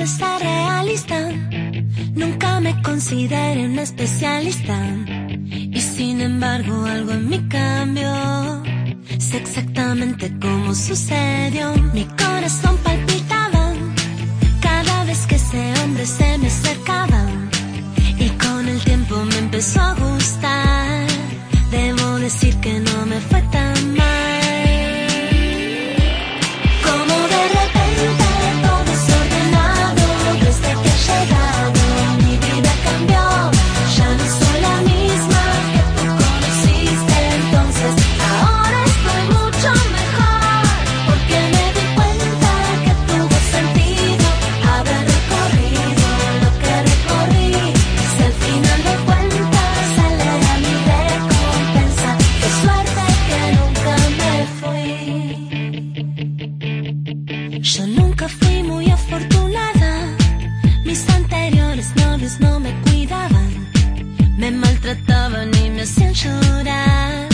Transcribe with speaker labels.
Speaker 1: de ser realista. Nunca me consideré un especialista. Y sin embargo algo en mí cambió. Sé exactamente cómo sucedió. Mi corazón palpitaba cada vez que ese hombre se me acercaba. Y con el tiempo me empezó a anteriores novios no me cuidaban, me maltrataban y me hacían llorar.